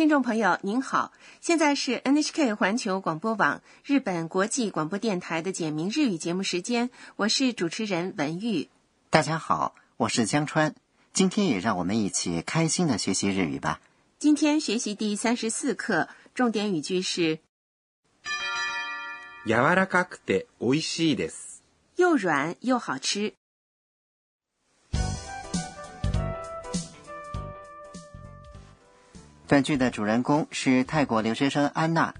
听众朋友您好，现在是 NHK 环球广播网日本国际广播电台的简明日语节目时间，我是主持人文玉。大家好，我是江川，今天也让我们一起开心的学习日语吧。今天学习第三十四课，重点语句是柔らかくて美味しいです。又软又好吃。 本剧的主人公是泰国留学生安娜。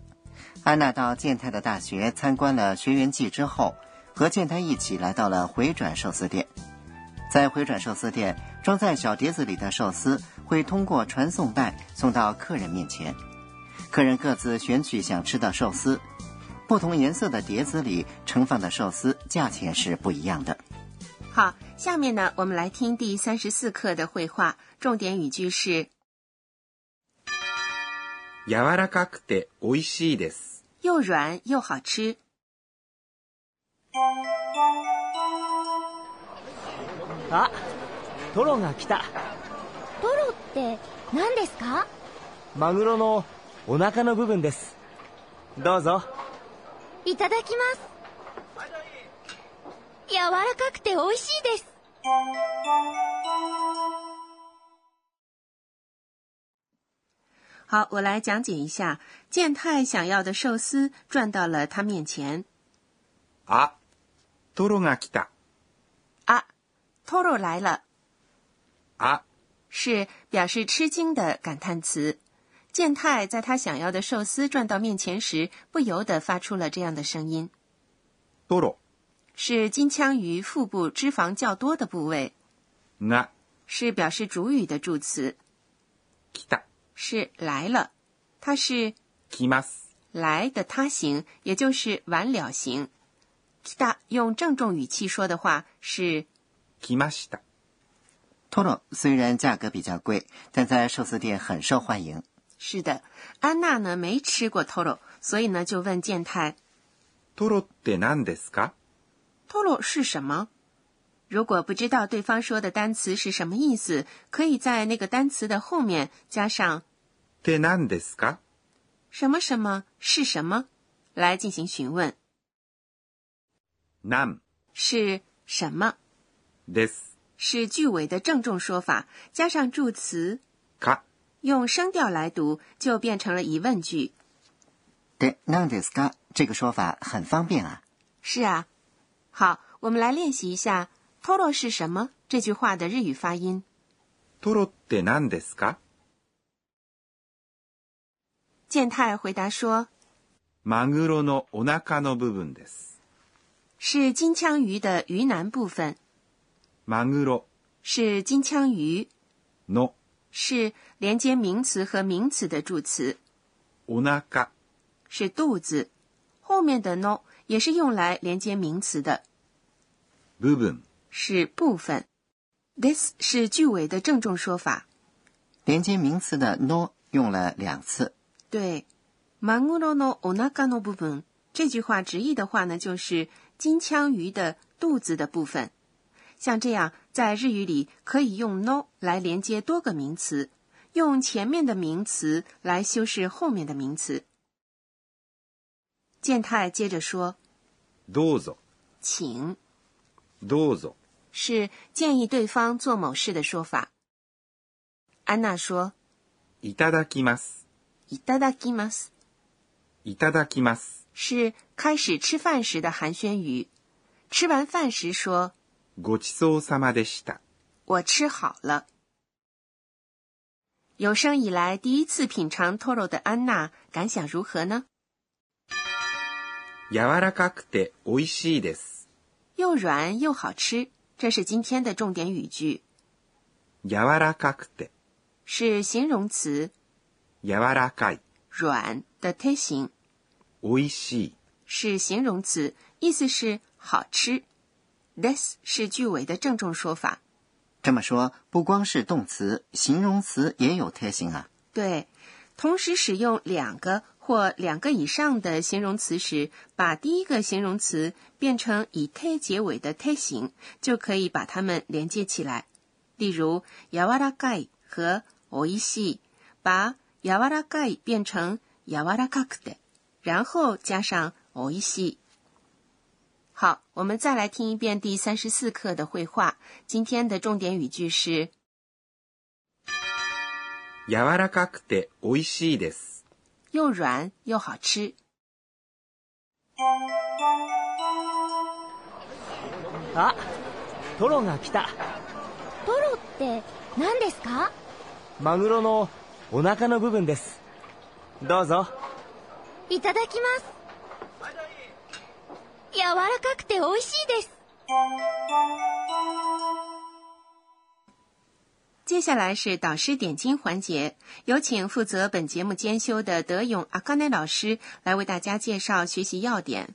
安娜到健太的大学参观了学员季之后，和健太一起来到了回转寿司店。在回转寿司店，装在小碟子里的寿司会通过传送带送到客人面前，客人各自选取想吃的寿司。不同颜色的碟子里盛放的寿司价钱是不一样的。好，下面呢，我们来听第三十四课的绘画，重点语句是柔らかくて美味しいです。又软又好吃。あトロが来た。トロって何ですか？マグロのお腹の部分です。どうぞ。いただきます。柔らかくて美味しいです好，我来讲解一下，健太想要的寿司转到了他面前。あ、トロが来た。啊，Toro 来了，あ、是表示吃惊的感叹词。健太在他想要的寿司转到面前时，不由得发出了这样的声音。トロ是金枪鱼腹部脂肪较多的部位，が是表示主语的助词，来た。 是来了，它是来ます。来的他形，也就是完了形。kita 用郑重语气说的话是来ました。托罗虽然价格比较贵，但在寿司店很受欢迎。是的。安娜呢没吃过 toro，所以呢就问健太トロって何ですか toro 是什么。如果不知道对方说的单词是什么意思，可以在那个单词的后面加上 って何ですか什么什么是什么来进行询问。何是什么？です是句尾的郑重说法，加上助词，か用声调来读，就变成了疑问句。对 n a n d e s k a 这个说法很方便啊。是啊，好，我们来练习一下 “toro” 是什么这句话的日语发音。トロって何ですか 健太回答说マグロのお腹の部分です。：“是金枪鱼的鱼腩部分，マグロ是金枪鱼，の是连接名词和名词的助词，お腹是肚子。后面的 no 也是用来连接名词的，部分是部分。this 是句尾的郑重说法。连接名词的 no 用了两次。 对，マグロのお腹の部分这句话直译的话呢，就是金枪鱼的肚子的部分。像这样，在日语里可以用 no 来连接多个名词，用前面的名词来修饰后面的名词。健太接着说どうぞ：“请どうぞ是建议对方做某事的说法。”安娜说いただきます。：“ ”いただきます。”いただきます。是开始吃饭时的寒暄语。吃完饭时说ごちそうさまでした。：“我吃好了。”有生以来第一次品尝 Toro 的安娜感想如何呢？柔らかくて美味しいです。又软又好吃，这是今天的重点语句，柔らかくて、是形容词 柔らかい、软的推形，美味しい、是形容词，意思是好吃。this 是句尾的郑重说法。这么说，不光是动词，形容词也有特性啊。对，同时使用两个或两个以上的形容词时，把第一个形容词变成以 t 结尾的 t 形，就可以把它们连接起来。例如，柔らかい和おいしい，把 柔らかい变成柔らかくて，然后加上おいしい。好，我们再来听一遍第三十四课的绘画。今天的重点语句是柔らかくて美味しいです。又软又好吃。あトロが来たトロって何ですかマグロの お腹の部分ですどうぞいただきます柔らかくて美味しいです接下来是导师点睛环节，有请负责本节目监修的德勇阿卡内老师来为大家介绍学习要点。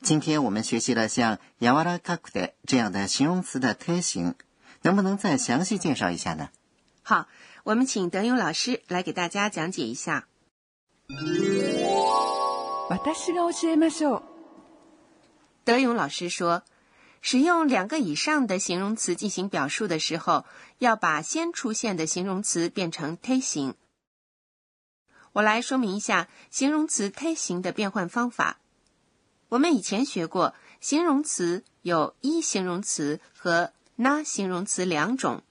今天我们学习了像“柔らかくて”这样的形容词的推形，能不能再详细介绍一下呢？好， 我们请德勇老师来给大家讲解一下。私が教えましょう。德勇老师说，使用两个以上的形容词进行表述的时候，要把先出现的形容词变成推形。我来说明一下形容词推形的变换方法。我们以前学过，形容词有一形容词和那形容词两种。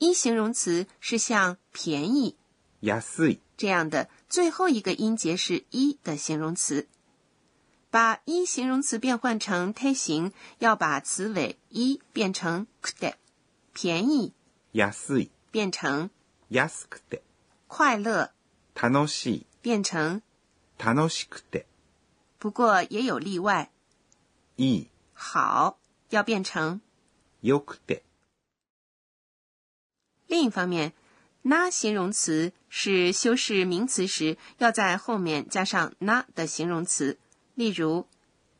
一形容词是像便宜安い、这样的最后一个音节是一的形容词。把一形容词变换成推形，要把词尾一变成 k 便宜安い、变成安くて、快乐楽しい、变成，楽しくて、不过也有例外，いい、好要变成。良くて、 另一方面，那形容词是修饰名词时要在后面加上那的形容词，例如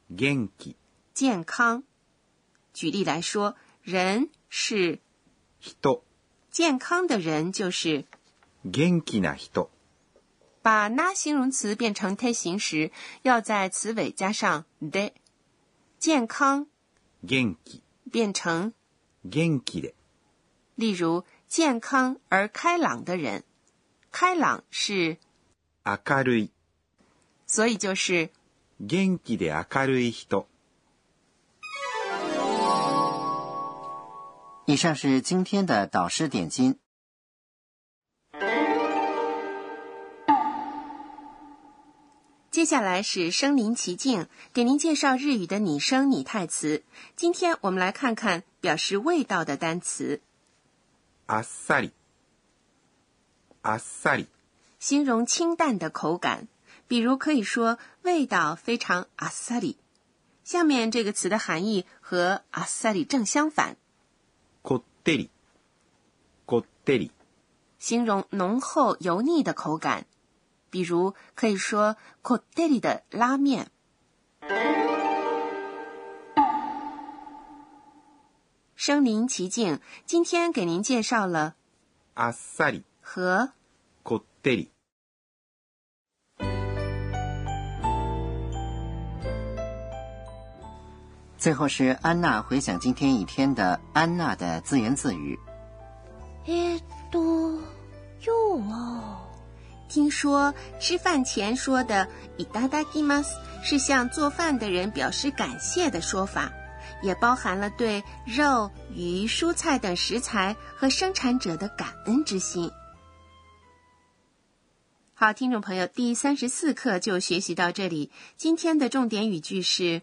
元気、健康。举例来说，人是人、健康的人，就是元気な人、把那形容词变成推形时，要在词尾加上的。健康元気、变成，元気で、例如健康而开朗的人，开朗是，明るい、所以就是元気で明るい人。以上是今天的导师点睛。接下来是身临其境，给您介绍日语的拟声拟态词。今天我们来看看表示味道的单词， あっさり、あっさり、形容清淡的口感。比如可以说味道非常阿萨里。下面这个词的含义和阿萨里正相反，こってり、こってり、形容浓厚油腻的口感。比如可以说 k o t e r i 的拉面。 身临其境，今天给您介绍了あっさり、和こってり。最后是安娜回想今天一天的安娜的自言自语。えーっと今日は听说吃饭前说的“いただきます”是向做饭的人表示感谢的说法， 也包含了对肉、鱼、蔬菜等食材和生产者的感恩之心。好，听众朋友，第三十四课就学习到这里。今天的重点语句是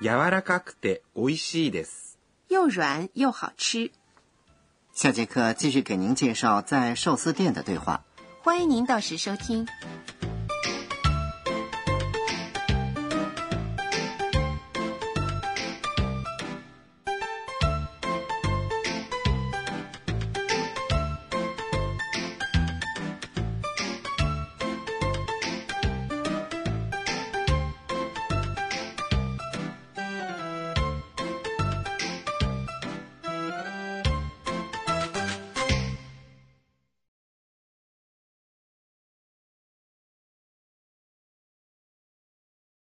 柔らかくて美味しいです。又软又好吃。下节课继续给您介绍在寿司店的对话。欢迎您到时收听。